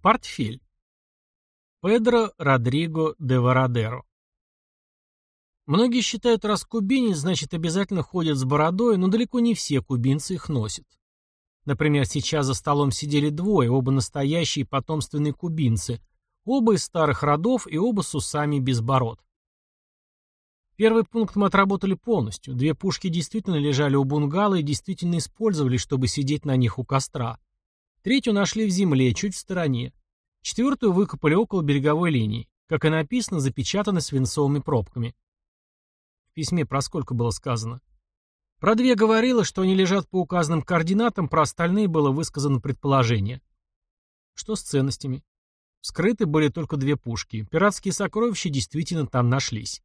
Портфель. Педро Родриго де Вородеро. Многие считают, раз кубинец, значит обязательно ходят с бородой, но далеко не все кубинцы их носят. Например, сейчас за столом сидели двое, оба настоящие потомственные кубинцы, оба из старых родов и оба с усами без бород. Первый пункт мы отработали полностью. Две пушки действительно лежали у бунгало и действительно использовались, чтобы сидеть на них у костра. Третью нашли в земле, чуть в стороне. Четвертую выкопали около береговой линии. Как и написано, запечатаны свинцовыми пробками. В письме про сколько было сказано? Про две говорилось, что они лежат по указанным координатам, про остальные было высказано предположение. Что с ценностями? Вскрыты были только две пушки. Пиратские сокровища действительно там нашлись.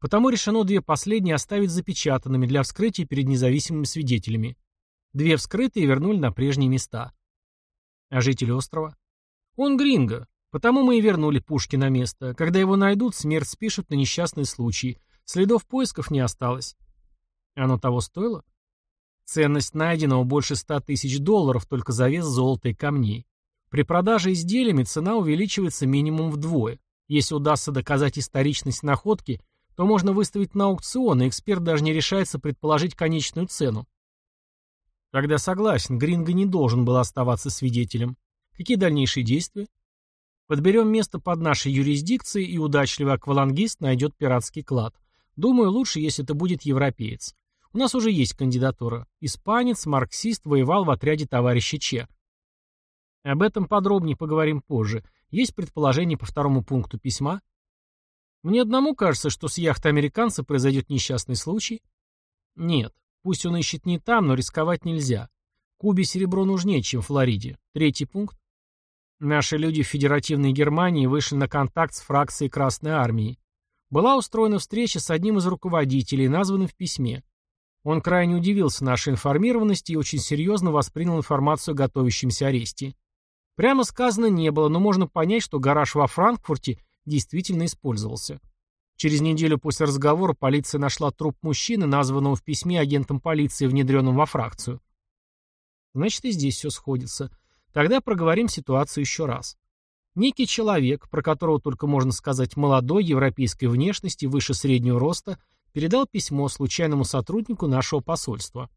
Потому решено две последние оставить запечатанными для вскрытия перед независимыми свидетелями. Две вскрытые вернули на прежние места. А жители острова? Он гринго, потому мы и вернули пушки на место. Когда его найдут, смерть спишут на несчастный случай. Следов поисков не осталось. Оно того стоило? Ценность найденного больше 100 тысяч долларов только за вес золота и камней. При продаже изделиями цена увеличивается минимум вдвое. Если удастся доказать историчность находки, то можно выставить на аукцион, и эксперт даже не решается предположить конечную цену. Тогда согласен, Гринго не должен был оставаться свидетелем. Какие дальнейшие действия? Подберем место под нашей юрисдикцией, и удачливый аквалангист найдет пиратский клад. Думаю, лучше, если это будет европеец. У нас уже есть кандидатура. Испанец, марксист, воевал в отряде товарища Че. Об этом подробнее поговорим позже. Есть предположение по второму пункту письма? Мне одному кажется, что с яхты американца произойдет несчастный случай. Нет, пусть он ищет не там, но рисковать нельзя. Кубе серебро нужнее, чем Флориде. Третий пункт. Наши люди в Федеративной Германии вышли на контакт с фракцией Красной Армии. Была устроена встреча с одним из руководителей, названным в письме. Он крайне удивился нашей информированности и очень серьезно воспринял информацию о готовящемся аресте. Прямо сказано не было, но можно понять, что гараж во Франкфурте действительно использовался. Через неделю после разговора полиция нашла труп мужчины, названного в письме агентом полиции, внедренным во фракцию. Значит, и здесь все сходится. Тогда проговорим ситуацию еще раз. Некий человек, про которого только можно сказать молодой, европейской внешности, выше среднего роста, передал письмо случайному сотруднику нашего посольства.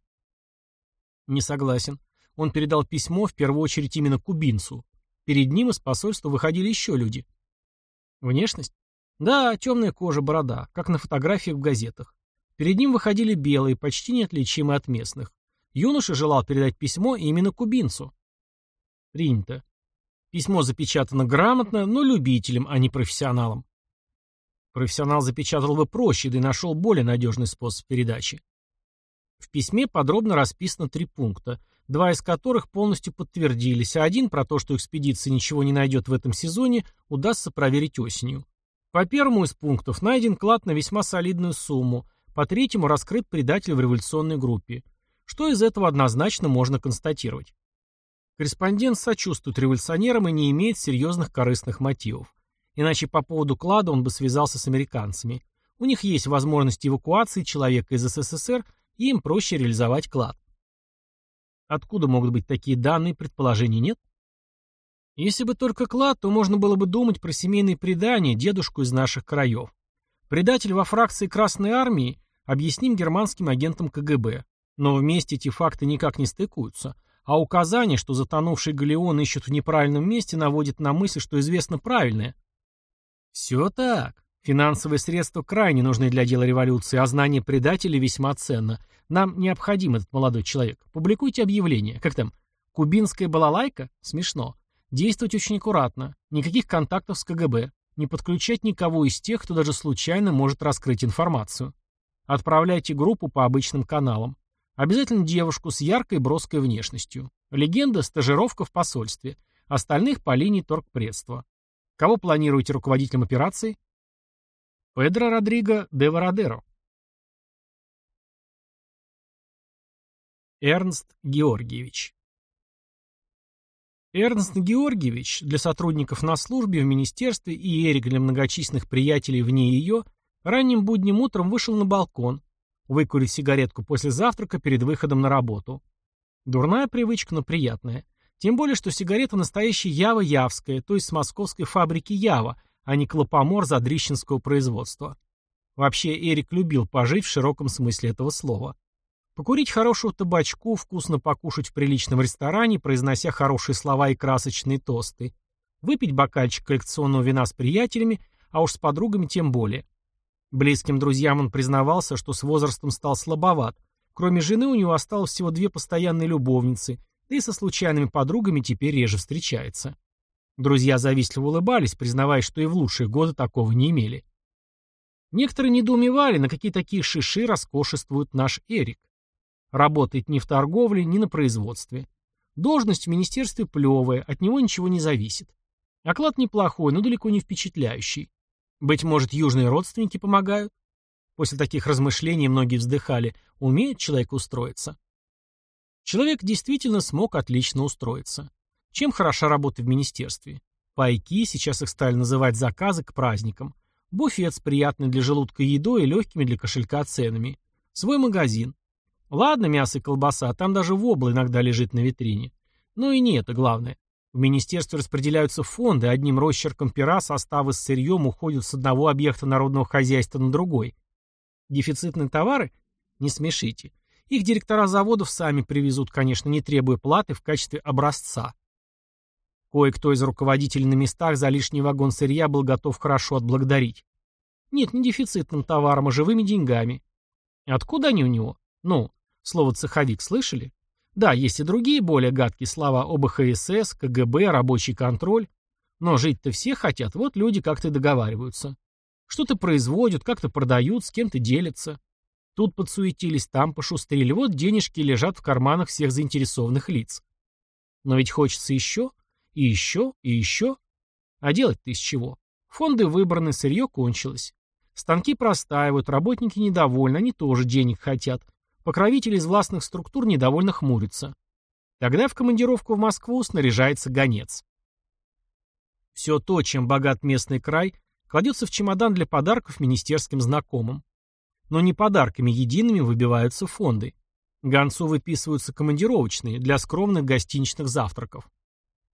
Не согласен. Он передал письмо в первую очередь именно кубинцу. Перед ним из посольства выходили еще люди. Внешность? Да, темная кожа, борода, как на фотографиях в газетах. Перед ним выходили белые, почти неотличимые от местных. Юноша желал передать письмо именно кубинцу. Принято. Письмо запечатано грамотно, но любителям, а не профессионалам. Профессионал запечатал бы проще, да и нашел более надежный способ передачи. В письме подробно расписано три пункта, два из которых полностью подтвердились, а один про то, что экспедиция ничего не найдет в этом сезоне, удастся проверить осенью. По первому из пунктов найден клад на весьма солидную сумму, по третьему раскрыт предатель в революционной группе. Что из этого однозначно можно констатировать? Корреспондент сочувствует революционерам и не имеет серьезных корыстных мотивов. Иначе по поводу клада он бы связался с американцами. У них есть возможность эвакуации человека из СССР, и им проще реализовать клад. Откуда могут быть такие данные, предположений нет? Если бы только клад, то можно было бы думать про семейные предания, дедушку из наших краев. Предатель во фракции Красной Армии объясним германским агентам КГБ. Но вместе эти факты никак не стыкуются. А указание, что затонувший галеон ищут в неправильном месте, наводит на мысль, что известно правильное. Все так. Финансовые средства крайне нужны для дела революции, а знание предателей весьма ценно. Нам необходим этот молодой человек. Публикуйте объявление. Как там? Кубинская балалайка? Смешно. Действовать очень аккуратно. Никаких контактов с КГБ. Не подключать никого из тех, кто даже случайно может раскрыть информацию. Отправляйте группу по обычным каналам. Обязательно девушку с яркой броской внешностью. Легенда – стажировка в посольстве. Остальных по линии торгпредства. Кого планируете руководителем операции? Педро Родриго де Вородеро. Эрнст Георгиевич. Эрнст Георгиевич для сотрудников на службе в министерстве и Эрик для многочисленных приятелей вне ее ранним будним утром вышел на балкон, Выкурить сигаретку после завтрака перед выходом на работу. Дурная привычка, но приятная. Тем более, что сигарета настоящая Ява-Явская, то есть с московской фабрики Ява, а не клопомор задрищенского производства. Вообще, Эрик любил пожить в широком смысле этого слова. Покурить хорошую табачку, вкусно покушать в приличном ресторане, произнося хорошие слова и красочные тосты. Выпить бокальчик коллекционного вина с приятелями, а уж с подругами тем более. Близким друзьям он признавался, что с возрастом стал слабоват. Кроме жены у него осталось всего две постоянные любовницы, да и со случайными подругами теперь реже встречается. Друзья завистливо улыбались, признавая, что и в лучшие годы такого не имели. Некоторые недоумевали, на какие такие шиши роскошествует наш Эрик. Работает ни в торговле, ни на производстве. Должность в министерстве плевая, от него ничего не зависит. Оклад неплохой, но далеко не впечатляющий. Быть может, южные родственники помогают? После таких размышлений многие вздыхали. Умеет человек устроиться? Человек действительно смог отлично устроиться. Чем хороша работа в министерстве? Пайки, сейчас их стали называть заказы к праздникам. Буфет с приятной для желудка едой и легкими для кошелька ценами. Свой магазин. Ладно, мясо и колбаса, там даже вобла иногда лежит на витрине. Но и не это главное. В министерстве распределяются фонды, одним росчерком пера составы с сырьем уходят с одного объекта народного хозяйства на другой. Дефицитные товары? Не смешите. Их директора заводов сами привезут, конечно, не требуя платы в качестве образца. Кое-кто из руководителей на местах за лишний вагон сырья был готов хорошо отблагодарить. Нет, не дефицитным товаром, а живыми деньгами. Откуда они у него? Ну, слово «цеховик» слышали? Да, есть и другие более гадкие слова об ХСС, КГБ, рабочий контроль. Но жить-то все хотят, вот люди как-то договариваются. Что-то производят, как-то продают, с кем-то делятся. Тут подсуетились, там пошустрили, вот денежки лежат в карманах всех заинтересованных лиц. Но ведь хочется еще, и еще, и еще. А делать-то из чего? Фонды выбраны, сырье кончилось. Станки простаивают, работники недовольны, они тоже денег хотят. Покровители из властных структур недовольно хмурятся. Тогда в командировку в Москву снаряжается гонец. Все то, чем богат местный край, кладется в чемодан для подарков министерским знакомым. Но не подарками едиными выбиваются фонды. Гонцу выписываются командировочные для скромных гостиничных завтраков.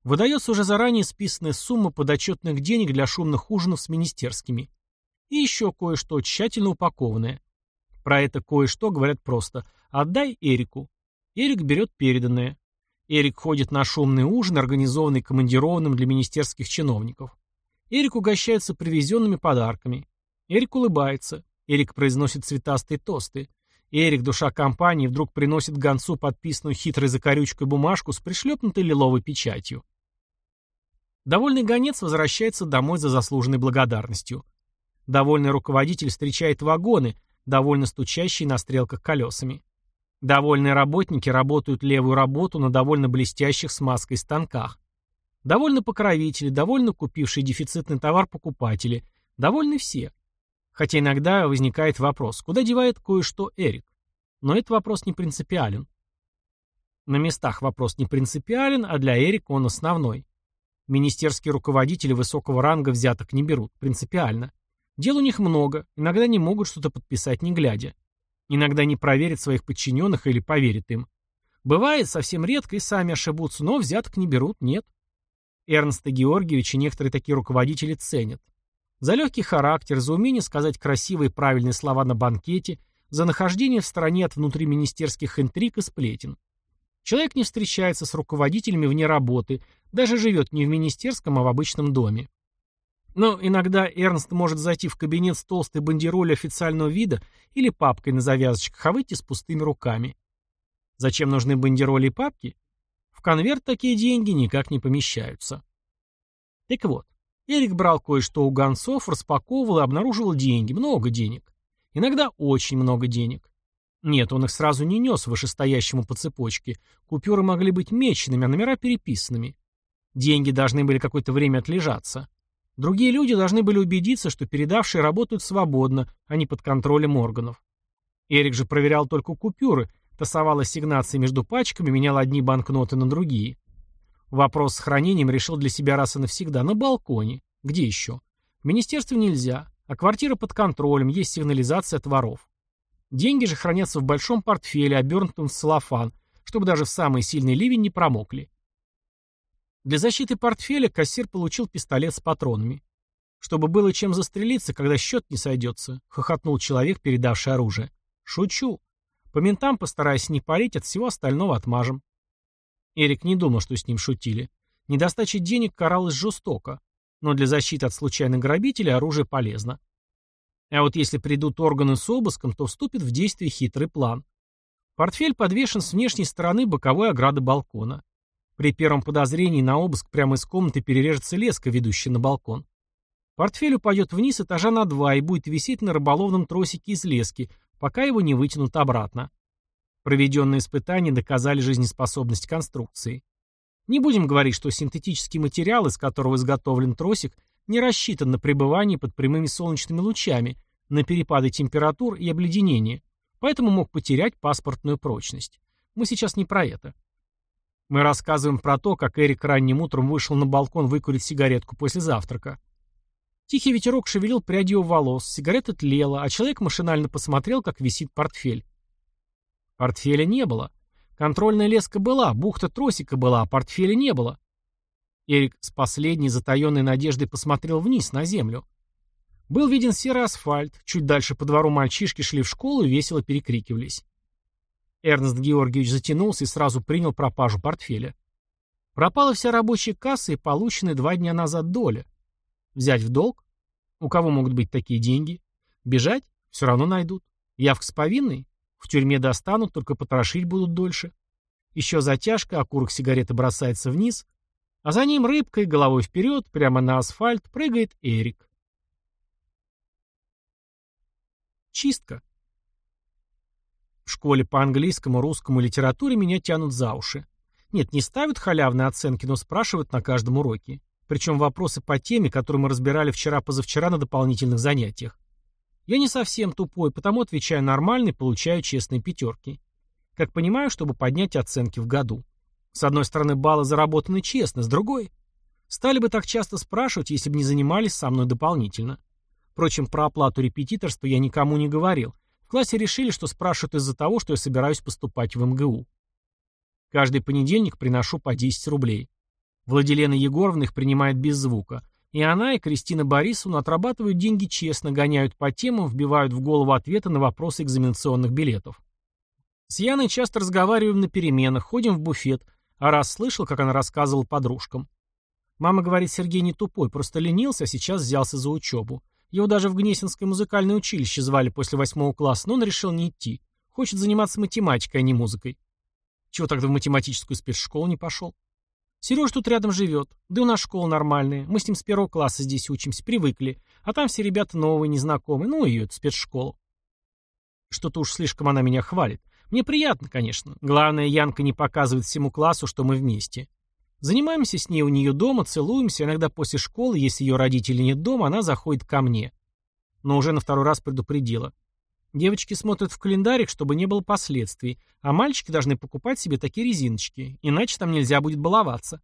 Выдается уже заранее списанная сумма подотчетных денег для шумных ужинов с министерскими. И еще кое-что тщательно упакованное. Про это кое-что говорят просто «отдай Эрику». Эрик берет переданное. Эрик ходит на шумный ужин, организованный командированным для министерских чиновников. Эрик угощается привезенными подарками. Эрик улыбается. Эрик произносит цветастые тосты. Эрик, душа компании, вдруг приносит гонцу подписанную хитрой закорючкой бумажку с пришлепнутой лиловой печатью. Довольный гонец возвращается домой за заслуженной благодарностью. Довольный руководитель встречает вагоны, довольно стучащие на стрелках колесами. Довольные работники работают левую работу на довольно блестящих смазкой станках. Довольны покровители, довольно купившие дефицитный товар покупатели, довольны все. Хотя иногда возникает вопрос, куда девает кое-что Эрик? Но этот вопрос не принципиален. На местах вопрос не принципиален, а для Эрика он основной. Министерские руководители высокого ранга взяток не берут, принципиально. Дел у них много, иногда не могут что-то подписать не глядя. Иногда не проверят своих подчиненных или поверят им. Бывает, совсем редко и сами ошибутся, но взяток не берут, нет. Эрнста Георгиевича некоторые такие руководители ценят. За легкий характер, за умение сказать красивые и правильные слова на банкете, за нахождение в стороне от внутриминистерских интриг и сплетен. Человек не встречается с руководителями вне работы, даже живет не в министерском, а в обычном доме. Но иногда Эрнст может зайти в кабинет с толстой бандеролью официального вида или папкой на завязочках, а выйти с пустыми руками. Зачем нужны бандероли и папки? В конверт такие деньги никак не помещаются. Так вот, Эрик брал кое-что у гонцов, распаковывал и обнаруживал деньги, много денег. Иногда очень много денег. Нет, он их сразу не нес вышестоящему по цепочке. Купюры могли быть меченными, а номера переписанными. Деньги должны были какое-то время отлежаться. Другие люди должны были убедиться, что передавшие работают свободно, а не под контролем органов. Эрик же проверял только купюры, тасовал ассигнации между пачками, менял одни банкноты на другие. Вопрос с хранением решил для себя раз и навсегда на балконе. Где еще? В министерстве нельзя, а квартира под контролем, есть сигнализация от воров. Деньги же хранятся в большом портфеле, обернутом в целлофан, чтобы даже в самый сильный ливень не промокли. Для защиты портфеля кассир получил пистолет с патронами. Чтобы было чем застрелиться, когда счет не сойдется, хохотнул человек, передавший оружие. Шучу. По ментам постараюсь не парить, от всего остального отмажем. Эрик не думал, что с ним шутили. Недостача денег каралась жестоко, но для защиты от случайных грабителей оружие полезно. А вот если придут органы с обыском, то вступит в действие хитрый план. Портфель подвешен с внешней стороны боковой ограды балкона. При первом подозрении на обыск прямо из комнаты перережется леска, ведущая на балкон. Портфель упадет вниз этажа на два и будет висеть на рыболовном тросике из лески, пока его не вытянут обратно. Проведенные испытания доказали жизнеспособность конструкции. Не будем говорить, что синтетический материал, из которого изготовлен тросик, не рассчитан на пребывание под прямыми солнечными лучами, на перепады температур и обледенение, поэтому мог потерять паспортную прочность. Мы сейчас не про это. Мы рассказываем про то, как Эрик ранним утром вышел на балкон выкурить сигаретку после завтрака. Тихий ветерок шевелил прядью волос, сигарета тлела, а человек машинально посмотрел, как висит портфель. Портфеля не было. Контрольная леска была, бухта тросика была, а портфеля не было. Эрик с последней затаенной надеждой посмотрел вниз, на землю. Был виден серый асфальт, чуть дальше по двору мальчишки шли в школу и весело перекрикивались. Эрнст Георгиевич затянулся и сразу принял пропажу портфеля. Пропала вся рабочая касса и полученная два дня назад доля. Взять в долг? У кого могут быть такие деньги? Бежать? Все равно найдут. Явка с повинной? В тюрьме достанут, только потрошить будут дольше. Еще затяжка, окурок сигареты бросается вниз, а за ним рыбкой, головой вперед, прямо на асфальт, прыгает Эрик. Чистка. В школе по английскому, русскому и литературе меня тянут за уши. Нет, не ставят халявные оценки, но спрашивают на каждом уроке. Причем вопросы по теме, которую мы разбирали вчера-позавчера на дополнительных занятиях. Я не совсем тупой, потому отвечаю нормально и получаю честные пятерки. Как понимаю, чтобы поднять оценки в году. С одной стороны, баллы заработаны честно, с другой... Стали бы так часто спрашивать, если бы не занимались со мной дополнительно. Впрочем, про оплату репетиторства я никому не говорил. В классе решили, что спрашивают из-за того, что я собираюсь поступать в МГУ. Каждый понедельник приношу по 10 рублей. Владилена Егоровна их принимает без звука. И она, и Кристина Борисовна отрабатывают деньги честно, гоняют по темам, вбивают в голову ответы на вопросы экзаменационных билетов. С Яной часто разговариваем на переменах, ходим в буфет, а раз слышал, как она рассказывала подружкам. Мама говорит, Сергей не тупой, просто ленился, а сейчас взялся за учебу. Его даже в Гнесинское музыкальное училище звали после восьмого класса, но он решил не идти. Хочет заниматься математикой, а не музыкой. Чего тогда в математическую спецшколу не пошел? Сереж тут рядом живет. Да и у нас школа нормальная. Мы с ним с первого класса здесь учимся, привыкли. А там все ребята новые, незнакомые. Ну, ее эту спецшколу. Что-то уж слишком она меня хвалит. Мне приятно, конечно. Главное, Янка не показывает всему классу, что мы вместе. Занимаемся с ней у нее дома, целуемся. Иногда после школы, если ее родителей нет дома, она заходит ко мне. Но уже на второй раз предупредила. Девочки смотрят в календарик, чтобы не было последствий, а мальчики должны покупать себе такие резиночки, иначе там нельзя будет баловаться.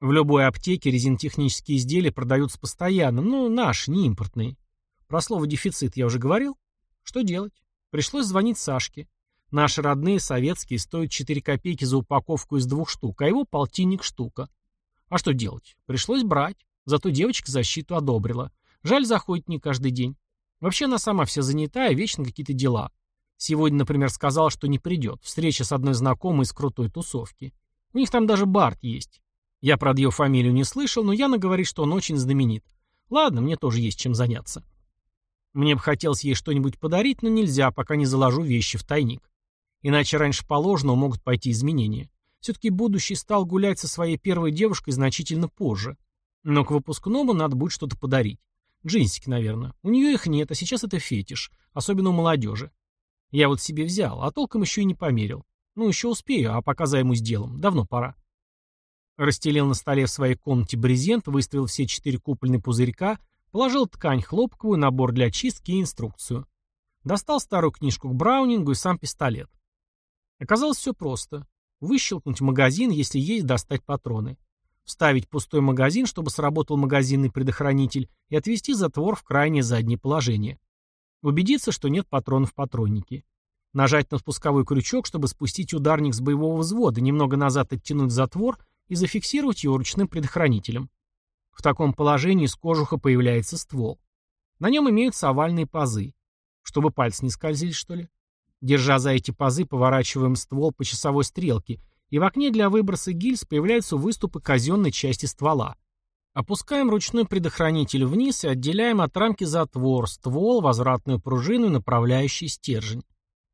В любой аптеке резинотехнические изделия продаются постоянно, но наши, не импортные. Про слово «дефицит» я уже говорил. Что делать? Пришлось звонить Сашке. Наши родные советские стоят 4 копейки за упаковку из двух штук, а его полтинник штука. А что делать? Пришлось брать. Зато девочка защиту одобрила. Жаль, заходит не каждый день. Вообще она сама вся занята и вечно какие-то дела. Сегодня, например, сказала, что не придет. Встреча с одной знакомой из крутой тусовки. У них там даже Барт есть. Я, правда, ее фамилию не слышал, но Яна говорит, что он очень знаменит. Ладно, мне тоже есть чем заняться. Мне бы хотелось ей что-нибудь подарить, но нельзя, пока не заложу вещи в тайник. Иначе раньше положенного могут пойти изменения. Все-таки будущий стал гулять со своей первой девушкой значительно позже. Но к выпускному надо будет что-то подарить. Джинсики, наверное. У нее их нет, а сейчас это фетиш. Особенно у молодежи. Я вот себе взял, а толком еще и не померил. Ну, еще успею, а пока займусь делом. Давно пора. Расстелил на столе в своей комнате брезент, выставил все четыре купольные пузырька, положил ткань хлопковую, набор для чистки и инструкцию. Достал старую книжку к Браунингу и сам пистолет. Оказалось все просто. Выщелкнуть магазин, если есть, достать патроны вставить пустой магазин, чтобы сработал магазинный предохранитель, и отвести затвор в крайнее заднее положение. Убедиться, что нет патронов в патроннике. Нажать на спусковой крючок, чтобы спустить ударник с боевого взвода, немного назад оттянуть затвор и зафиксировать его ручным предохранителем. В таком положении из кожуха появляется ствол. На нем имеются овальные пазы. Чтобы пальцы не скользили, что ли? Держа за эти пазы, поворачиваем ствол по часовой стрелке, и в окне для выброса гильз появляются выступы казенной части ствола. Опускаем ручной предохранитель вниз и отделяем от рамки затвор, ствол, возвратную пружину и направляющий стержень.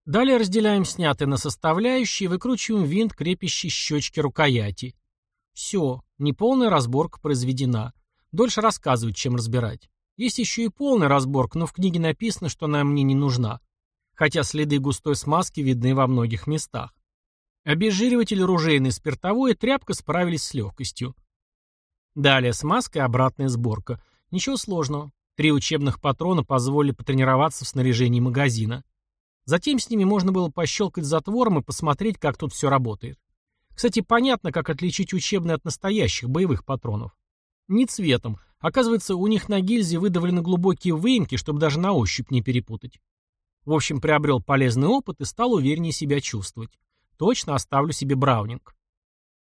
Далее разделяем снятые на составляющие и выкручиваем винт, крепящий щечки рукояти. Все, неполная разборка произведена. Дольше рассказывать, чем разбирать. Есть еще и полная разборка, но в книге написано, что она мне не нужна. Хотя следы густой смазки видны во многих местах. Обезжириватель ружейный спиртовой и тряпка справились с легкостью. Далее смазка и обратная сборка. Ничего сложного. Три учебных патрона позволили потренироваться в снаряжении магазина. Затем с ними можно было пощелкать затвором и посмотреть, как тут все работает. Кстати, понятно, как отличить учебные от настоящих боевых патронов. Не цветом. Оказывается, у них на гильзе выдавлены глубокие выемки, чтобы даже на ощупь не перепутать. В общем, приобрел полезный опыт и стал увереннее себя чувствовать. Точно оставлю себе браунинг.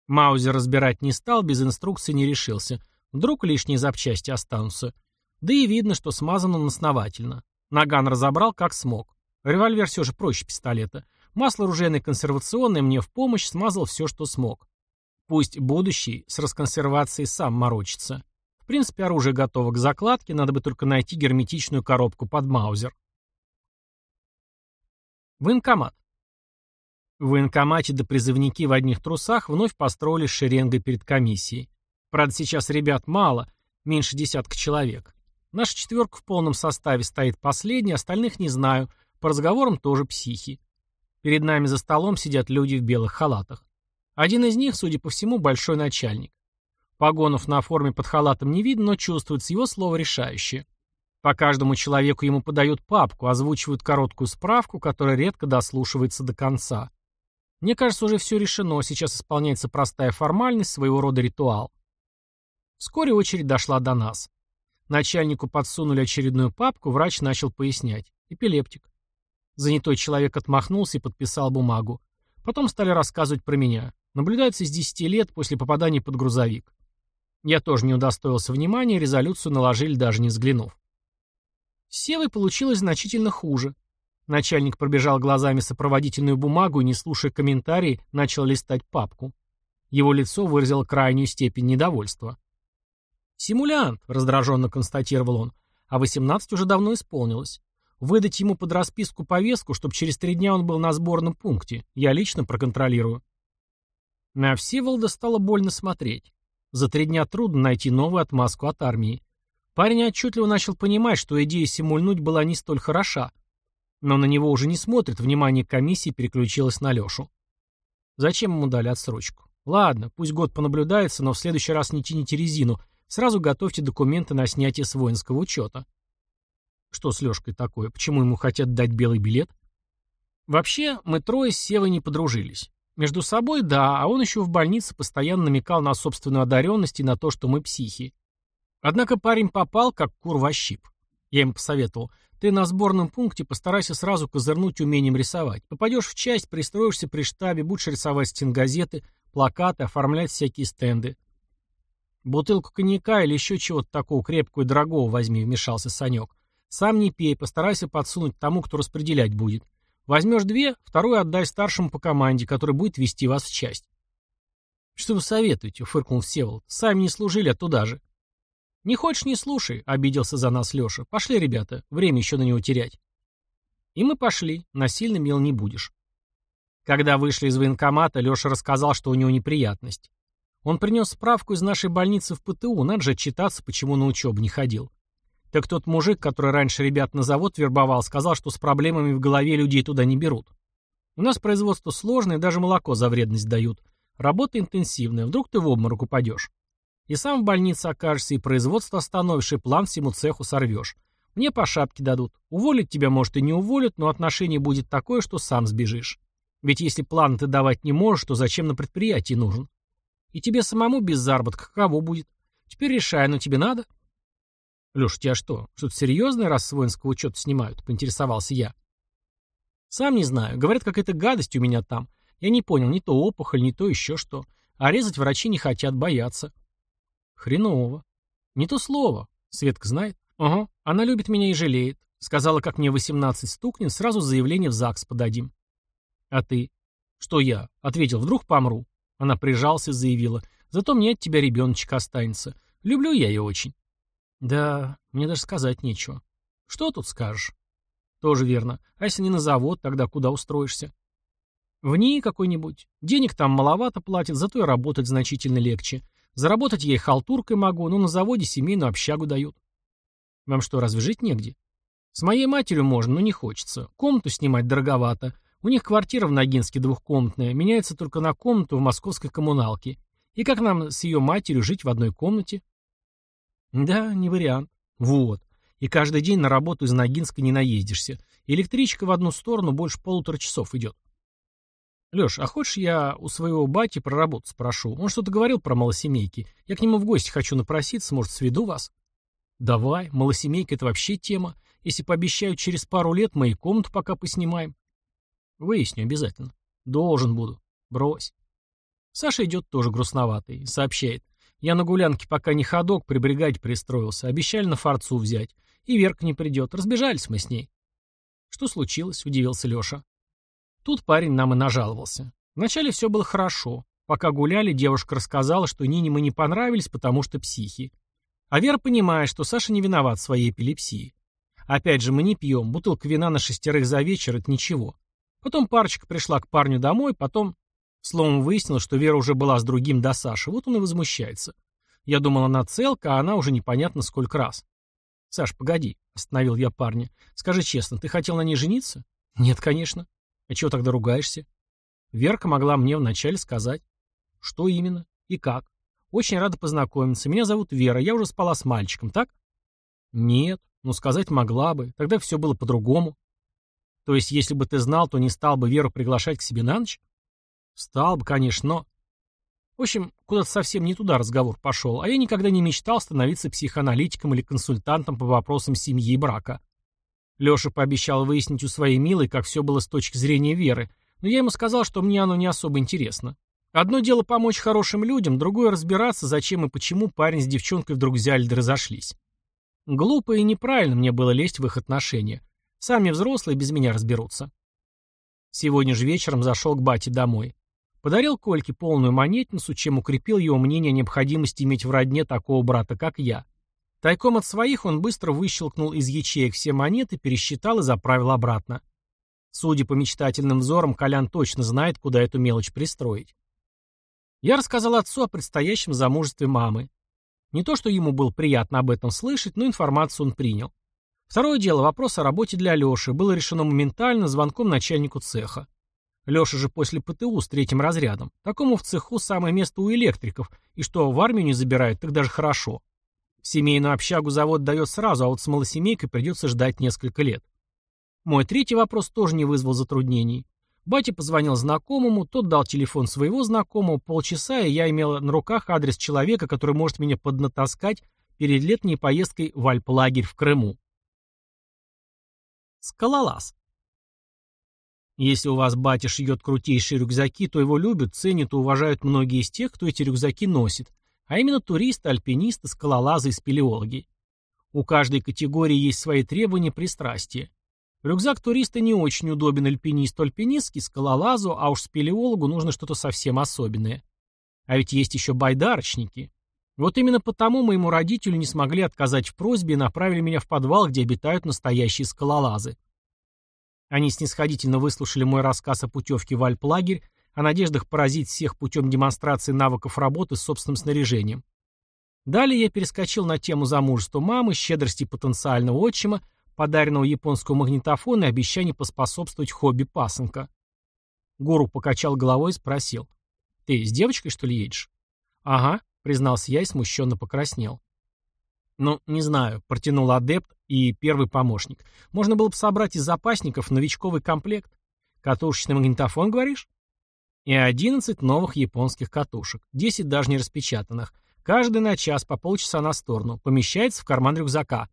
Маузер разбирать не стал, без инструкции не решился. Вдруг лишние запчасти останутся. Да и видно, что смазан он основательно. Наган разобрал, как смог. Револьвер все же проще пистолета. Масло ружейное консервационное мне в помощь смазал все, что смог. Пусть будущий с расконсервацией сам морочится. В принципе, оружие готово к закладке, надо бы только найти герметичную коробку под маузер. Военкомат. В военкомате до призывники в одних трусах вновь построились шеренгой перед комиссией. Правда, сейчас ребят мало, меньше десятка человек. Наша четверка в полном составе стоит последняя, остальных не знаю, по разговорам тоже психи. Перед нами за столом сидят люди в белых халатах. Один из них, судя по всему, большой начальник. Погонов на форме под халатом не видно, но чувствуется его слово решающее. По каждому человеку ему подают папку, озвучивают короткую справку, которая редко дослушивается до конца. Мне кажется, уже все решено, сейчас исполняется простая формальность, своего рода ритуал. Вскоре очередь дошла до нас. Начальнику подсунули очередную папку, врач начал пояснять. Эпилептик. Занятой человек отмахнулся и подписал бумагу. Потом стали рассказывать про меня. Наблюдается с 10 лет после попадания под грузовик. Я тоже не удостоился внимания, резолюцию наложили, даже не взглянув. С Севой получилось значительно хуже. Начальник пробежал глазами сопроводительную бумагу и, не слушая комментарий, начал листать папку. Его лицо выразило крайнюю степень недовольства. «Симулянт», — раздраженно констатировал он, — «а 18 уже давно исполнилось. Выдать ему под расписку повестку, чтобы через три дня он был на сборном пункте. Я лично проконтролирую. На Всеволода стало больно смотреть. За три дня трудно найти новую отмазку от армии. Парень отчетливо начал понимать, что идея симульнуть была не столь хороша. Но на него уже не смотрит, внимание комиссии переключилось на Лешу. Зачем ему дали отсрочку? Ладно, пусть год понаблюдается, но в следующий раз не тяните резину. Сразу готовьте документы на снятие с воинского учета. Что с Лёшкой такое? Почему ему хотят дать белый билет? Вообще, мы трое с Севой не подружились. Между собой, да, а он еще в больнице постоянно намекал на собственную одаренность и на то, что мы психи. Однако парень попал, как кур во щип. Я ему посоветовал, ты на сборном пункте постарайся сразу козырнуть умением рисовать. Попадешь в часть, пристроишься при штабе, будешь рисовать стенгазеты, плакаты, оформлять всякие стенды. Бутылку коньяка или еще чего-то такого крепкого и дорогого возьми, вмешался Санек. Сам не пей, постарайся подсунуть тому, кто распределять будет. Возьмешь две, вторую отдай старшему по команде, который будет вести вас в часть. Что вы советуете? фыркнул Всеволод. Сами не служили, а туда же. Не хочешь, не слушай, обиделся за нас Леша. Пошли, ребята, время еще на него терять. И мы пошли, насильно мил не будешь. Когда вышли из военкомата, Леша рассказал, что у него неприятность. Он принес справку из нашей больницы в ПТУ, надо же отчитаться, почему на учебу не ходил. Так тот мужик, который раньше ребят на завод вербовал, сказал, что с проблемами в голове людей туда не берут. У нас производство сложное, даже молоко за вредность дают. Работа интенсивная, вдруг ты в обморок упадешь. И сам в больнице окажешься, и производство остановишь, и план всему цеху сорвешь. Мне по шапке дадут. Уволить тебя, может, и не уволят, но отношение будет такое, что сам сбежишь. Ведь если план ты давать не можешь, то зачем на предприятии нужен? И тебе самому без заработка каково будет? Теперь решай, но тебе надо? «Леш, у тебя что, что-то серьезное, раз с воинского учета снимают?» — поинтересовался я. «Сам не знаю. Говорят, какая-то гадость у меня там. Я не понял, не то опухоль, не то еще что. А резать врачи не хотят, боятся. Хреново. Не то слово. Светка знает. Ага, она любит меня и жалеет. Сказала, как мне 18 стукнет, сразу заявление в ЗАГС подадим. А ты? Что я? Ответил, вдруг помру. Она прижался, заявила. Зато мне от тебя ребеночек останется. Люблю я ее очень. Да, мне даже сказать нечего. Что тут скажешь? Тоже верно. А если не на завод, тогда куда устроишься? В ней какой-нибудь. Денег там маловато платят, зато и работать значительно легче. Заработать я и халтуркой могу, но на заводе семейную общагу дают. Вам что, разве жить негде? С моей матерью можно, но не хочется. Комнату снимать дороговато. У них квартира в Ногинске двухкомнатная, меняется только на комнату в московской коммуналке. И как нам с ее матерью жить в одной комнате? Да, не вариант. Вот. И каждый день на работу из Ногинска не наездишься. Электричка в одну сторону больше полутора часов идет. Леш, а хочешь я у своего бати проработать спрошу? Он что-то говорил про малосемейки. Я к нему в гости хочу напроситься, может, сведу вас? Давай, малосемейка — это вообще тема. Если пообещают, через пару лет мы и комнату пока поснимаем. Выясню обязательно. Должен буду. Брось. Саша идет тоже грустноватый. Сообщает. Я на гулянке пока не ходок, при бригаде пристроился. Обещали на форцу взять. И Верка не придет. Разбежались мы с ней. Что случилось? Удивился Леша. Тут парень нам и нажаловался. Вначале все было хорошо. Пока гуляли, девушка рассказала, что Нине мы не понравились, потому что психи. А Вера понимает, что Саша не виноват в своей эпилепсии. Опять же, мы не пьем, бутылка вина на шестерых за вечер – это ничего. Потом парочка пришла к парню домой, потом... Словом, выяснилось, что Вера уже была с другим до Саши, вот он и возмущается. Я думал, она целка, а она уже непонятно сколько раз. «Саш, погоди», — остановил я парня. «Скажи честно, ты хотел на ней жениться?» «Нет, конечно». А чего тогда ругаешься? Верка могла мне вначале сказать. Что именно? И как? Очень рада познакомиться. Меня зовут Вера. Я уже спала с мальчиком, так? Нет. Ну, сказать могла бы. Тогда все было по-другому. То есть, если бы ты знал, то не стал бы Веру приглашать к себе на ночь? Стал бы, конечно, но... В общем, куда-то совсем не туда разговор пошел, а я никогда не мечтал становиться психоаналитиком или консультантом по вопросам семьи и брака. Леша пообещал выяснить у своей милой, как все было с точки зрения Веры, но я ему сказал, что мне оно не особо интересно. Одно дело помочь хорошим людям, другое разбираться, зачем и почему парень с девчонкой вдруг взяли да разошлись. Глупо и неправильно мне было лезть в их отношения. Сами взрослые без меня разберутся. Сегодня же вечером зашел к бате домой. Подарил Кольке полную монетницу, чем укрепил его мнение о необходимости иметь в родне такого брата, как я. Тайком от своих он быстро выщелкнул из ячеек все монеты, пересчитал и заправил обратно. Судя по мечтательным взорам, Колян точно знает, куда эту мелочь пристроить. Я рассказал отцу о предстоящем замужестве мамы. Не то, что ему было приятно об этом слышать, но информацию он принял. Второе дело, вопрос о работе для Леши, было решено моментально звонком начальнику цеха. Леша же после ПТУ с третьим разрядом. Такому в цеху самое место у электриков, и что в армию не забирают, так даже хорошо. Семейную общагу завод дает сразу, а вот с малосемейкой придется ждать несколько лет. Мой третий вопрос тоже не вызвал затруднений. Батя позвонил знакомому, тот дал телефон своего знакомого, полчаса, и я имела на руках адрес человека, который может меня поднатаскать перед летней поездкой в Альп-лагерь в Крыму. Скалолаз. Если у вас батя шьет крутейшие рюкзаки, то его любят, ценят и уважают многие из тех, кто эти рюкзаки носит, а именно туристы, альпинисты, скалолазы и спелеологи. У каждой категории есть свои требования, пристрастия. Рюкзак туриста не очень удобен альпинисту альпинистский, скалолазу, а уж спелеологу нужно что-то совсем особенное. А ведь есть еще байдарочники. Вот именно потому моему родителю не смогли отказать в просьбе и направили меня в подвал, где обитают настоящие скалолазы. Они снисходительно выслушали мой рассказ о путевке в Альплагерь о надеждах поразить всех путем демонстрации навыков работы с собственным снаряжением. Далее я перескочил на тему замужества мамы, щедрости потенциального отчима, подаренного японского магнитофона и обещаний поспособствовать хобби пасынка. Гуру покачал головой и спросил. «Ты с девочкой, что ли, едешь?» «Ага», — признался я и смущенно покраснел. «Ну, не знаю», — протянул адепт и первый помощник. «Можно было бы собрать из запасников новичковый комплект. Катушечный магнитофон, говоришь?» И 11 новых японских катушек, 10 даже не распечатанных. Каждый на час по полчаса на сторону. Помещается в карман рюкзака.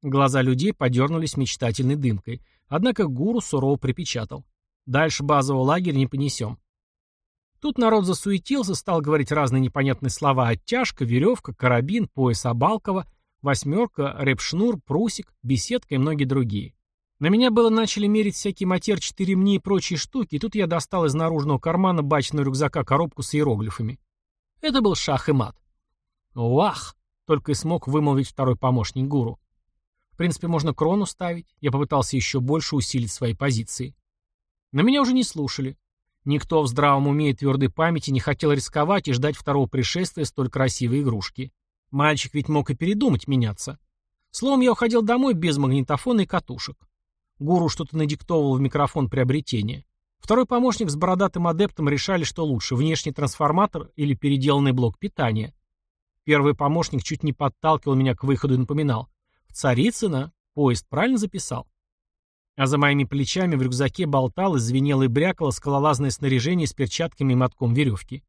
Глаза людей подернулись мечтательной дымкой. Однако гуру сурово припечатал. Дальше базового лагеря не понесем. Тут народ засуетился, стал говорить разные непонятные слова «оттяжка», «веревка», «карабин», «пояс Абалкова», «восьмерка», «репшнур», «прусик», «беседка» и многие другие. На меня было начали мерить всякие матерчатые ремни и прочие штуки, и тут я достал из наружного кармана бачного рюкзака коробку с иероглифами. Это был шах и мат. «Вах!» — только и смог вымолвить второй помощник гуру. В принципе, можно крону ставить. Я попытался еще больше усилить свои позиции. Но меня уже не слушали. Никто в здравом уме и твердой памяти не хотел рисковать и ждать второго пришествия столь красивой игрушки. Мальчик ведь мог и передумать меняться. Словом, я уходил домой без магнитофона и катушек. Гуру что-то надиктовывал в микрофон приобретения. Второй помощник с бородатым адептом решали, что лучше, внешний трансформатор или переделанный блок питания. Первый помощник чуть не подталкивал меня к выходу и напоминал. В Царицыно поезд правильно записал? А за моими плечами в рюкзаке болталось, звенело и брякало скалолазное снаряжение с перчатками и мотком веревки.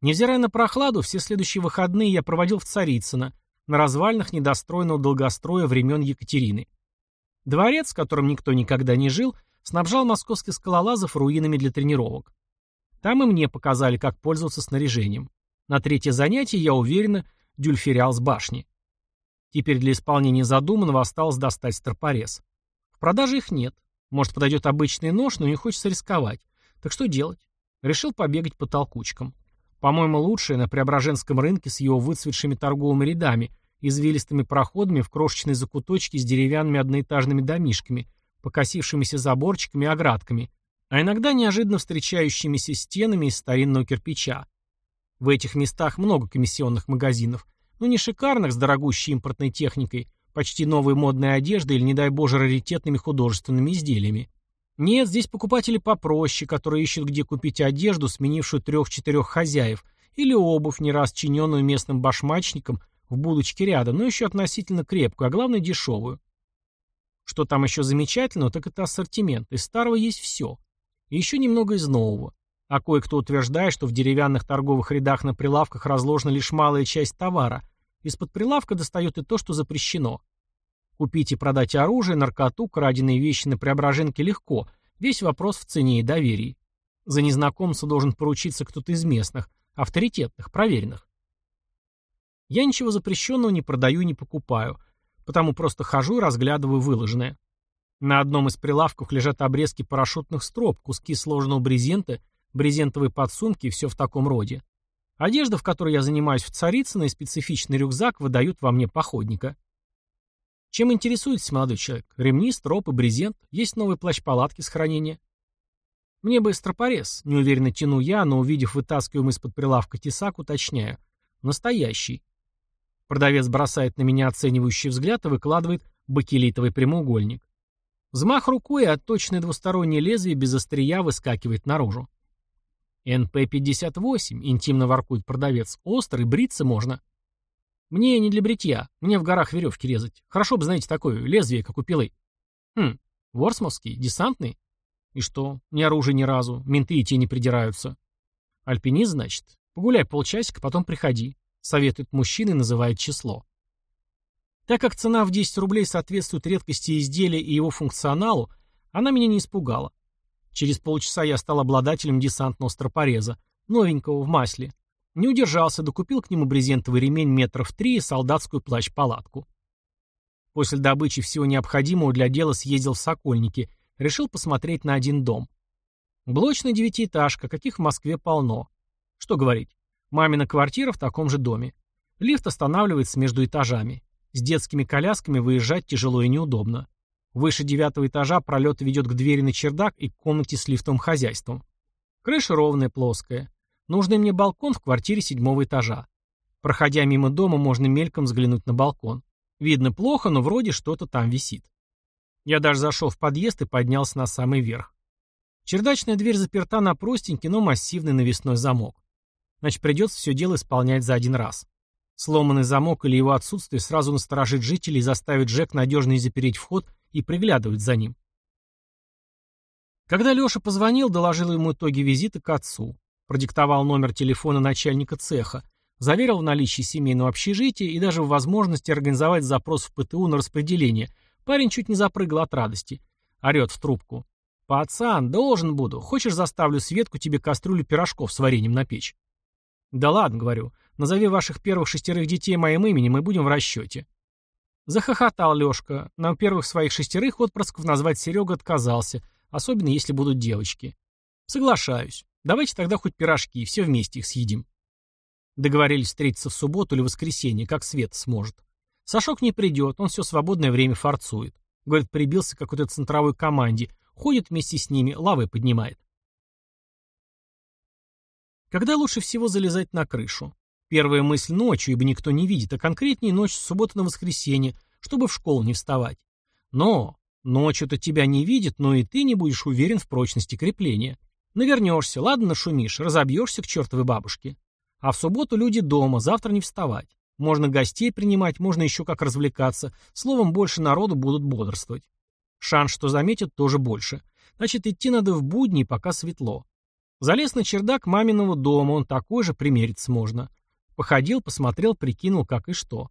Невзирая на прохладу, все следующие выходные я проводил в Царицыно, на развалинах недостроенного долгостроя времен Екатерины. Дворец, в котором никто никогда не жил, снабжал московских скалолазов руинами для тренировок. Там и мне показали, как пользоваться снаряжением. На третье занятие, я уверенно, дюльферял с башни. Теперь для исполнения задуманного осталось достать стропорез. В продаже их нет. Может, подойдет обычный нож, но не хочется рисковать. Так что делать? Решил побегать по толкучкам. По-моему, лучшее на Преображенском рынке с его выцветшими торговыми рядами, извилистыми проходами в крошечной закуточке с деревянными одноэтажными домишками, покосившимися заборчиками и оградками, а иногда неожиданно встречающимися стенами из старинного кирпича. В этих местах много комиссионных магазинов, но не шикарных с дорогущей импортной техникой, почти новой модной одеждой или, не дай боже, раритетными художественными изделиями. Нет, здесь покупатели попроще, которые ищут, где купить одежду, сменившую трех-четырех хозяев, или обувь, не раз чиненную местным башмачником, в будочке рядом, но еще относительно крепкую, а главное дешевую. Что там еще замечательного, так это ассортимент. Из старого есть все. И еще немного из нового. А кое-кто утверждает, что в деревянных торговых рядах на прилавках разложена лишь малая часть товара. Из-под прилавка достает и то, что запрещено. Купить и продать оружие, наркоту, краденые вещи на Преображенке легко. Весь вопрос в цене и доверии. За незнакомца должен поручиться кто-то из местных, авторитетных, проверенных. Я ничего запрещенного не продаю и не покупаю, потому просто хожу и разглядываю выложенное. На одном из прилавков лежат обрезки парашютных строп, куски сложенного брезента, брезентовые подсумки и все в таком роде. Одежда, в которой я занимаюсь в Царицыно, и специфичный рюкзак выдают во мне походника. Чем интересуетесь, молодой человек? Ремни, стропы, брезент? Есть новый плащ-палатки с хранения? Мне бы стропорез, неуверенно тяну я, но увидев вытаскиваемый из-под прилавка тесак, уточняю. Настоящий. Продавец бросает на меня оценивающий взгляд и выкладывает бакелитовый прямоугольник. Взмах рукой, и отточенное двустороннее лезвие без острия выскакивает наружу. «НП-58», — интимно воркует продавец, — «острый, бриться можно». Мне не для бритья. Мне в горах веревки резать. Хорошо бы, знаете, такое лезвие, как у пилы. Хм, ворсмовский, десантный? И что, ни оружия ни разу, менты и те не придираются. Альпинист, значит? Погуляй полчасика, потом приходи. Советует мужчина и называет число. Так как цена в 10 рублей соответствует редкости изделия и его функционалу, она меня не испугала. Через полчаса я стал обладателем десантного стропореза, новенького, в масле, не удержался, докупил к нему брезентовый ремень метров три и солдатскую плащ-палатку. После добычи всего необходимого для дела съездил в Сокольники, решил посмотреть на один дом. Блочная девятиэтажка, каких в Москве полно. Что говорить, мамина квартира в таком же доме. Лифт останавливается между этажами. С детскими колясками выезжать тяжело и неудобно. Выше девятого этажа пролет ведет к двери на чердак и к комнате с лифтовым хозяйством. Крыша ровная, плоская. Нужный мне балкон в квартире седьмого этажа. Проходя мимо дома, можно мельком взглянуть на балкон. Видно плохо, но вроде что-то там висит. Я даже зашел в подъезд и поднялся на самый верх. Чердачная дверь заперта на простенький, но массивный навесной замок. Значит, придется все дело исполнять за один раз. Сломанный замок или его отсутствие сразу насторожит жителей и заставит Джек надежно запереть вход и приглядывать за ним. Когда Леша позвонил, доложил ему итоги визита к отцу. Продиктовал номер телефона начальника цеха, заверил в наличии семейного общежития и даже в возможности организовать запрос в ПТУ на распределение. Парень чуть не запрыгал от радости. Орет в трубку. Пацан, должен буду. Хочешь, заставлю Светку тебе кастрюлю пирожков с вареньем на печь? Да ладно, говорю. Назови ваших первых шестерых детей моим именем, и будем в расчете. Захохотал Лешка. На первых своих шестерых отпрысков назвать Серега отказался, особенно если будут девочки. Соглашаюсь. Давайте тогда хоть пирожки, все вместе их съедим. Договорились встретиться в субботу или воскресенье, как Свет сможет. Сашок не придет, он все свободное время форцует. Говорит, прибился к какой-то центровой команде, ходит вместе с ними, лавы поднимает. Когда лучше всего залезать на крышу? Первая мысль ночью, ибо никто не видит, а конкретнее ночь с субботы на воскресенье, чтобы в школу не вставать. Но ночью-то тебя не видит, но и ты не будешь уверен в прочности крепления. Навернешься, ладно нашумишь, разобьешься к чертовой бабушке. А в субботу люди дома, завтра не вставать. Можно гостей принимать, можно еще как развлекаться. Словом, больше народу будут бодрствовать. Шанс, что заметят, тоже больше. Значит, идти надо в будни, пока светло. Залез на чердак маминого дома, он такой же, примериться можно. Походил, посмотрел, прикинул, как и что.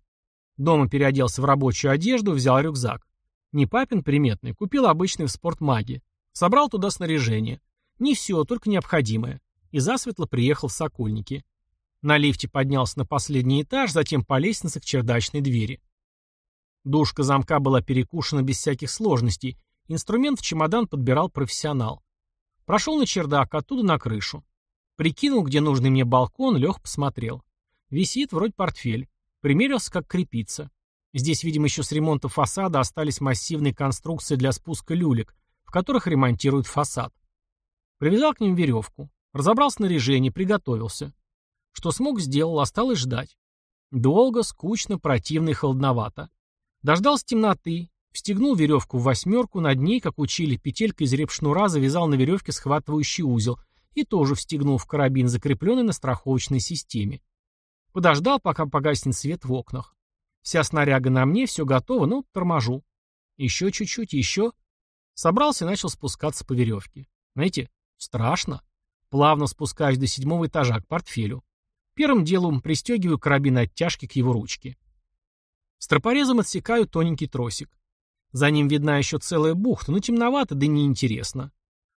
Дома переоделся в рабочую одежду, взял рюкзак. Не папин приметный, купил обычный в спортмаге. Собрал туда снаряжение. Не все, только необходимое. И засветло приехал в Сокольники. На лифте поднялся на последний этаж, затем по лестнице к чердачной двери. Душка замка была перекушена без всяких сложностей. Инструмент в чемодан подбирал профессионал. Прошел на чердак, оттуда на крышу. Прикинул, где нужный мне балкон, лег посмотрел. Висит вроде портфель. Примерился, как крепиться. Здесь, видимо, еще с ремонта фасада остались массивные конструкции для спуска люлек, в которых ремонтируют фасад. Привязал к ним веревку. Разобрал снаряжение, приготовился. Что смог, сделал, осталось ждать. Долго, скучно, противно и холодновато. Дождался темноты, встегнул веревку в восьмерку, над ней, как учили, петелька из репшнура завязал на веревке схватывающий узел и тоже встегнул в карабин, закрепленный на страховочной системе. Подождал, пока погаснет свет в окнах. Вся снаряга на мне, все готово, ну, торможу. Еще чуть-чуть, еще. Собрался и начал спускаться по веревке. Знаете, страшно. Плавно спускаюсь до седьмого этажа к портфелю. Первым делом пристегиваю карабин оттяжки к его ручке. Стропорезом отсекаю тоненький тросик. За ним видна еще целая бухта, но темновато, да неинтересно.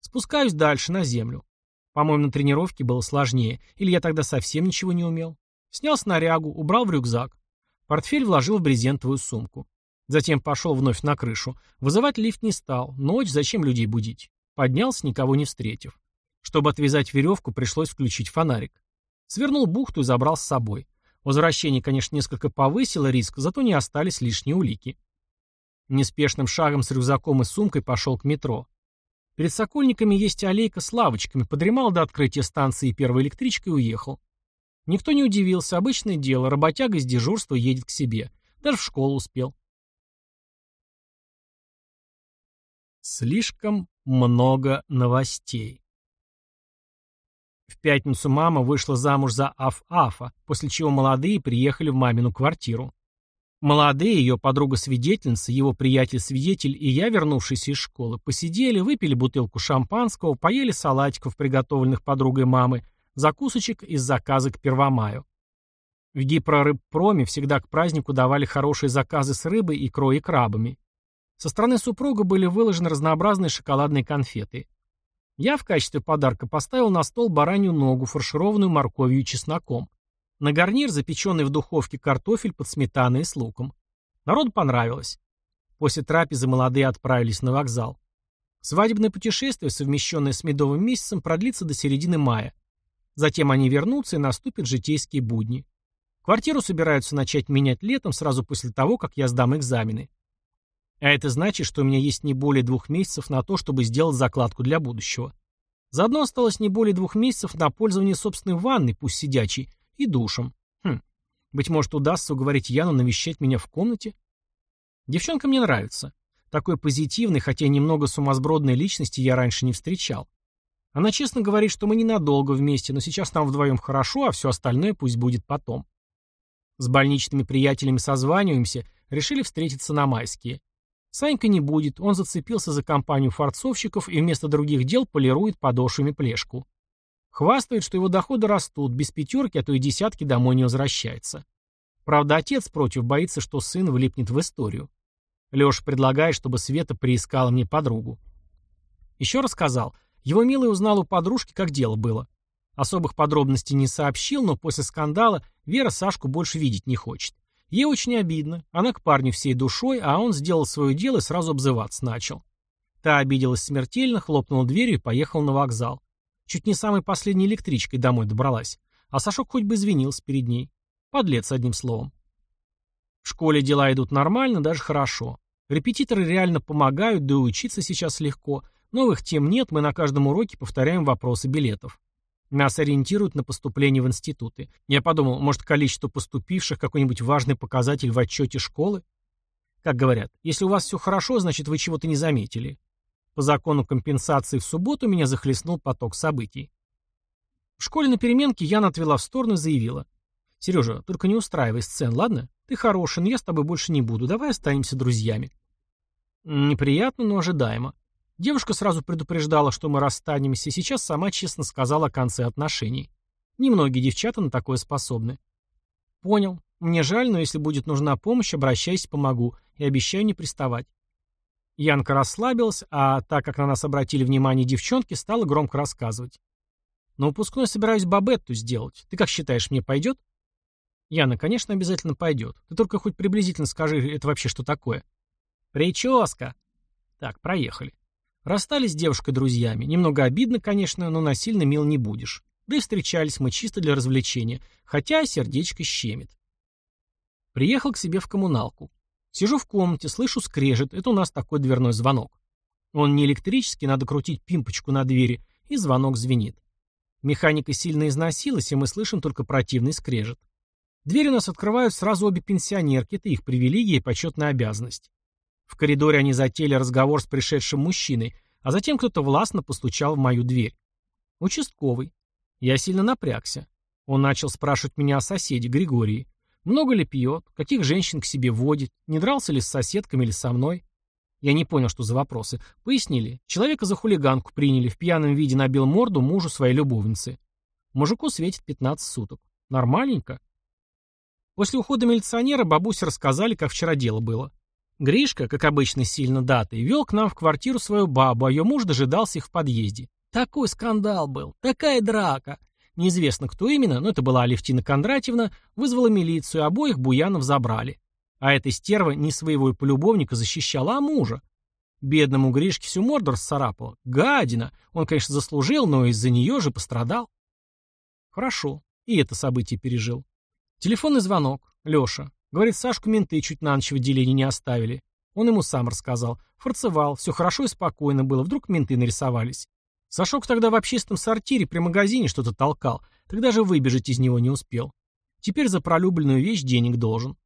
Спускаюсь дальше, на землю. По-моему, на тренировке было сложнее, или я тогда совсем ничего не умел. Снял снарягу, убрал в рюкзак. Портфель вложил в брезентовую сумку. Затем пошел вновь на крышу. Вызывать лифт не стал. Ночь, зачем людей будить? Поднялся, никого не встретив. Чтобы отвязать веревку, пришлось включить фонарик. Свернул бухту и забрал с собой. Возвращение, конечно, несколько повысило риск, зато не остались лишние улики. Неспешным шагом с рюкзаком и сумкой пошел к метро. Перед Сокольниками есть аллейка с лавочками, подремал до открытия станции первой электричкой и уехал. Никто не удивился, обычное дело, работяга из дежурства едет к себе. Даже в школу успел. Слишком много новостей. В пятницу мама вышла замуж за Аф-Афа, после чего молодые приехали в мамину квартиру. Молодые, ее подруга-свидетельница, его приятель-свидетель и я, вернувшиеся из школы, посидели, выпили бутылку шампанского, поели салатиков, приготовленных подругой мамы, закусочек из заказа к Первомаю. В гипрорыбпроме всегда к празднику давали хорошие заказы с рыбой, икрой и крабами. Со стороны супруга были выложены разнообразные шоколадные конфеты. Я в качестве подарка поставил на стол баранью ногу, фаршированную морковью и чесноком. На гарнир запеченный в духовке картофель под сметаной с луком. Народу понравилось. После трапезы молодые отправились на вокзал. Свадебное путешествие, совмещенное с медовым месяцем, продлится до середины мая. Затем они вернутся и наступят житейские будни. Квартиру собираются начать менять летом, сразу после того, как я сдам экзамены. А это значит, что у меня есть не более двух месяцев на то, чтобы сделать закладку для будущего. Заодно осталось не более двух месяцев на пользование собственной ванной, пусть сидячей, и душем. Хм, быть может, удастся уговорить Яну навещать меня в комнате? Девчонка мне нравится. Такой позитивной, хотя немного сумасбродной личности я раньше не встречал. Она честно говорит, что мы ненадолго вместе, но сейчас нам вдвоем хорошо, а все остальное пусть будет потом. С больничными приятелями созваниваемся, решили встретиться на майские. Санька не будет, он зацепился за компанию форцовщиков и вместо других дел полирует подошвами плешку. Хвастает, что его доходы растут, без пятерки, а то и десятки домой не возвращается. Правда, отец против боится, что сын влипнет в историю. Леша предлагает, чтобы Света приискала мне подругу. Еще рассказал. Его милый узнал у подружки, как дело было. Особых подробностей не сообщил, но после скандала Вера Сашку больше видеть не хочет. Ей очень обидно. Она к парню всей душой, а он сделал свое дело и сразу обзываться начал. Та обиделась смертельно, хлопнула дверью и поехала на вокзал. Чуть не самой последней электричкой домой добралась. А Сашок хоть бы извинился перед ней. Подлец, одним словом. В школе дела идут нормально, даже хорошо. Репетиторы реально помогают, да и учиться сейчас легко. Новых тем нет, мы на каждом уроке повторяем вопросы билетов. Нас ориентируют на поступление в институты. Я подумал, может, количество поступивших какой-нибудь важный показатель в отчете школы? Как говорят, если у вас все хорошо, значит, вы чего-то не заметили. По закону компенсации в субботу меня захлестнул поток событий. В школе на переменке Яна отвела в сторону и заявила. «Сережа, только не устраивай сцен, ладно? Ты хороший, но я с тобой больше не буду. Давай останемся друзьями». Неприятно, но ожидаемо. Девушка сразу предупреждала, что мы расстанемся, и сейчас сама честно сказала о конце отношений. Немногие девчата на такое способны. Понял. Мне жаль, но если будет нужна помощь, обращайся, помогу. И обещаю не приставать. Янка расслабилась, а так как на нас обратили внимание девчонки, стала громко рассказывать. На выпускной собираюсь бабетту сделать. Ты как считаешь, мне пойдет? Яна, конечно, обязательно пойдет. Ты только хоть приблизительно скажи, это вообще что такое? Прическа. Так, проехали. Расстались с девушкой друзьями. Немного обидно, конечно, но насильно мил не будешь. Да и встречались мы чисто для развлечения, хотя сердечко щемит. Приехал к себе в коммуналку. Сижу в комнате, слышу скрежет, это у нас такой дверной звонок. Он не электрический, надо крутить пимпочку на двери, и звонок звенит. Механика сильно износилась, и мы слышим только противный скрежет. Дверь у нас открывают сразу обе пенсионерки, это их привилегия и почетная обязанность. В коридоре они затеяли разговор с пришедшим мужчиной, а затем кто-то властно постучал в мою дверь. Участковый. Я сильно напрягся. Он начал спрашивать меня о соседе, Григории. Много ли пьет, каких женщин к себе водит, не дрался ли с соседками или со мной. Я не понял, что за вопросы. Пояснили. Человека за хулиганку приняли, в пьяном виде набил морду мужу своей любовницы. Мужику светит 15 суток. Нормальненько. После ухода милиционера бабусе рассказали, как вчера дело было. Гришка, как обычно сильно датой, вел к нам в квартиру свою бабу, а ее муж дожидался их в подъезде. Такой скандал был, такая драка. Неизвестно, кто именно, но это была Алевтина Кондратьевна, вызвала милицию, обоих буянов забрали. А эта стерва не своего и полюбовника защищала, а мужа. Бедному Гришке всю морду расцарапала. Гадина! Он, конечно, заслужил, но из-за нее же пострадал. Хорошо. И это событие пережил. Телефонный звонок. Леша. Говорит, Сашку менты чуть на ночь в отделении не оставили. Он ему сам рассказал. Форцевал, все хорошо и спокойно было, вдруг менты нарисовались. Сашок тогда в общественном сортире при магазине что-то толкал, тогда же выбежать из него не успел. Теперь за пролюбленную вещь денег должен.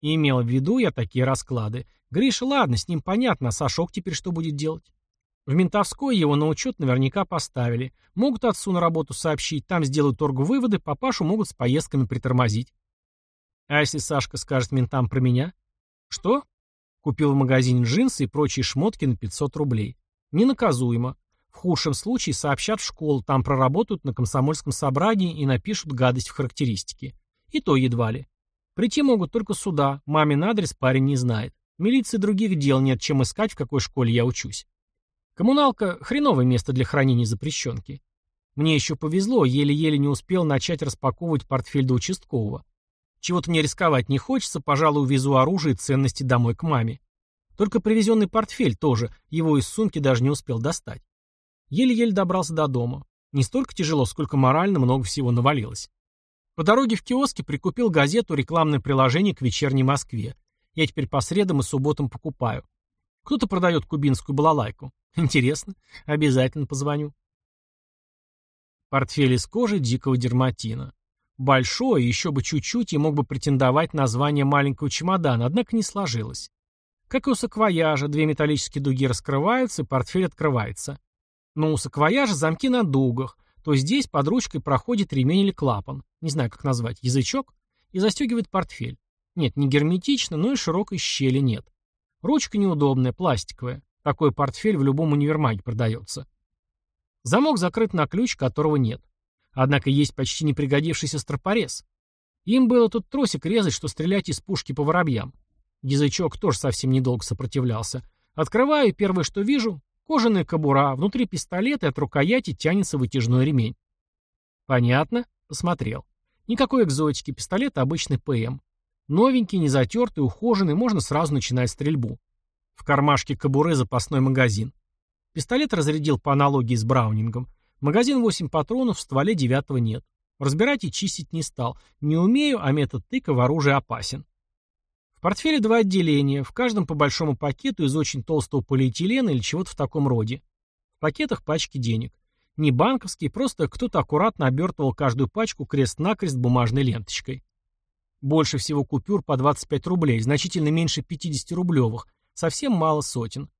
И имел в виду я такие расклады. Гриша, ладно, с ним понятно, а Сашок теперь что будет делать? В ментовской его на учет наверняка поставили. Могут отцу на работу сообщить, там сделают торговыводы, папашу могут с поездками притормозить. А если Сашка скажет ментам про меня? Что? Купил в магазине джинсы и прочие шмотки на 500 рублей. Ненаказуемо. В худшем случае сообщат в школу, там проработают на комсомольском собрании и напишут гадость в характеристике. И то едва ли. Прийти могут только сюда, мамин адрес парень не знает. Милиции других дел нет, чем искать, в какой школе я учусь. Коммуналка – хреновое место для хранения запрещенки. Мне еще повезло, еле-еле не успел начать распаковывать портфель до участкового. Чего-то не рисковать не хочется, пожалуй, увезу оружие и ценности домой к маме. Только привезенный портфель тоже, его из сумки даже не успел достать. Еле-еле добрался до дома. Не столько тяжело, сколько морально много всего навалилось. По дороге в киоске прикупил газету «Рекламное приложение к вечерней Москве». Я теперь по средам и субботам покупаю. Кто-то продает кубинскую балалайку. Интересно. Обязательно позвоню. Портфель из кожи дикого дерматина. Большой, еще бы чуть-чуть, и мог бы претендовать на звание маленького чемодана, однако не сложилось. Как и у саквояжа, две металлические дуги раскрываются, и портфель открывается. Но у саквояжа замки на дугах, то здесь под ручкой проходит ремень или клапан, не знаю, как назвать, язычок, и застегивает портфель. Нет, не герметично, но и широкой щели нет. Ручка неудобная, пластиковая. Такой портфель в любом универмаге продается. Замок закрыт на ключ, которого нет. Однако есть почти не пригодившийся стропорез. Им было тут тросик резать, что стрелять из пушки по воробьям. Язычок тоже совсем недолго сопротивлялся. Открываю, и первое, что вижу Кожаная кобура, внутри пистолета и от рукояти тянется вытяжной ремень. Понятно, посмотрел. Никакой экзотики, пистолет обычный ПМ. Новенький, не затертый, ухоженный, можно сразу начинать стрельбу. В кармашке кобуры запасной магазин. Пистолет разрядил по аналогии с Браунингом. Магазин 8 патронов, в стволе 9 нет. Разбирать и чистить не стал. Не умею, а метод тыка в оружии опасен. Портфеле два отделения, в каждом по большому пакету из очень толстого полиэтилена или чего-то в таком роде. В пакетах пачки денег. Не банковские, просто кто-то аккуратно обертывал каждую пачку крест-накрест бумажной ленточкой. Больше всего купюр по 25 рублей, значительно меньше 50 рублевых, совсем мало сотен.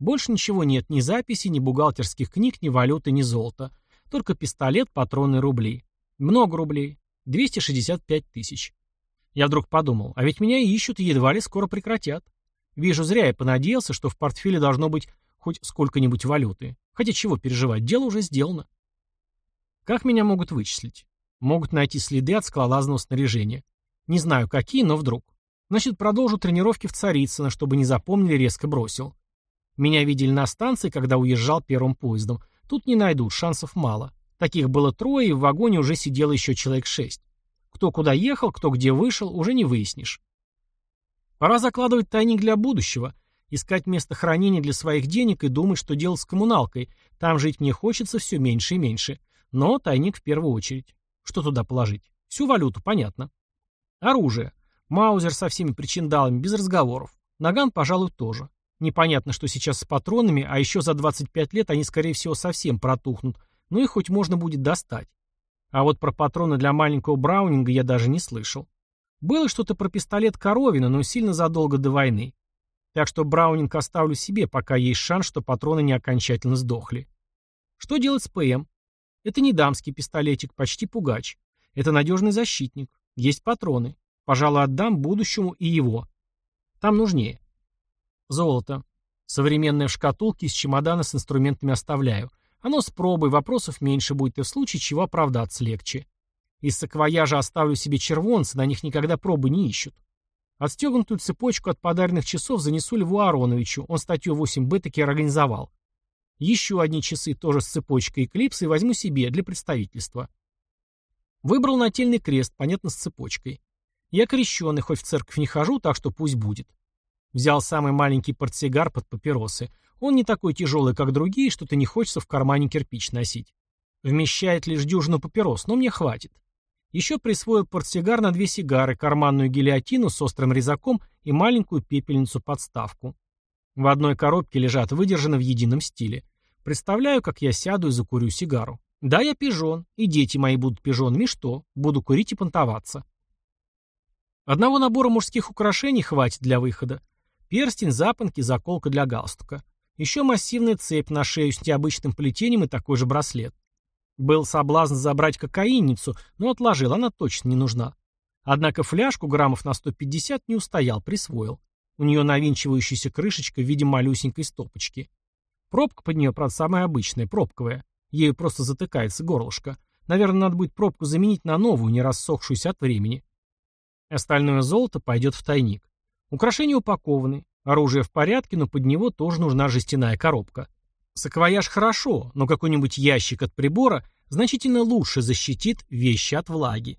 Больше ничего нет, ни записей, ни бухгалтерских книг, ни валюты, ни золота. Только пистолет, патроны, рубли. Много рублей. 265 тысяч. Я вдруг подумал, а ведь меня ищут и едва ли скоро прекратят. Вижу, зря я понадеялся, что в портфеле должно быть хоть сколько-нибудь валюты. Хотя чего переживать, дело уже сделано. Как меня могут вычислить? Могут найти следы от скалолазного снаряжения. Не знаю какие, но вдруг. Значит, продолжу тренировки в Царицыно, чтобы не запомнили, резко бросил. Меня видели на станции, когда уезжал первым поездом. Тут не найдут, шансов мало. Таких было трое, и в вагоне уже сидело еще человек шесть. Кто куда ехал, кто где вышел, уже не выяснишь. Пора закладывать тайник для будущего, искать место хранения для своих денег и думать, что делать с коммуналкой. Там жить мне хочется все меньше и меньше. Но тайник в первую очередь. Что туда положить? Всю валюту, понятно. Оружие. Маузер со всеми причиндалами, без разговоров. Наган, пожалуй, тоже. Непонятно, что сейчас с патронами, а еще за 25 лет они, скорее всего, совсем протухнут, но их хоть можно будет достать. А вот про патроны для маленького Браунинга я даже не слышал. Было что-то про пистолет Коровина, но сильно задолго до войны. Так что Браунинг оставлю себе, пока есть шанс, что патроны не окончательно сдохли. Что делать с ПМ? Это не дамский пистолетик, почти пугач. Это надежный защитник. Есть патроны. Пожалуй, отдам будущему и его. Там нужнее. Золото. Современное в шкатулке из чемодана с инструментами оставляю. Оно с пробой, вопросов меньше будет, и в случае чего оправдаться легче. Из саквояжа оставлю себе червонцы, на них никогда пробы не ищут. Отстегнутую цепочку от подаренных часов занесу Льву Ароновичу, он статью 8Б таки организовал. Еще одни часы тоже с цепочкой Эклипса и возьму себе для представительства. Выбрал нательный крест, понятно, с цепочкой. Я крещеный, хоть в церковь не хожу, так что пусть будет. Взял самый маленький портсигар под папиросы. Он не такой тяжелый, как другие, что-то не хочется в кармане кирпич носить. Вмещает лишь дюжину папирос, но мне хватит. Еще присвоил портсигар на две сигары, карманную гильотину с острым резаком и маленькую пепельницу-подставку. В одной коробке лежат выдержаны в едином стиле. Представляю, как я сяду и закурю сигару. Да, я пижон, и дети мои будут пижонами, что? Буду курить и понтоваться. Одного набора мужских украшений хватит для выхода. Перстень, запонки, заколка для галстука. Еще массивная цепь на шею с необычным плетением и такой же браслет. Был соблазн забрать кокаинницу, но отложил, она точно не нужна. Однако фляжку граммов на 150 не устоял, присвоил. У нее навинчивающаяся крышечка в виде малюсенькой стопочки. Пробка под нее, правда, самая обычная, пробковая. Ею просто затыкается горлышко. Наверное, надо будет пробку заменить на новую, не рассохшуюся от времени. Остальное золото пойдет в тайник. Украшения упакованы. Оружие в порядке, но под него тоже нужна жестяная коробка. Саквояж хорошо, но какой-нибудь ящик от прибора значительно лучше защитит вещи от влаги.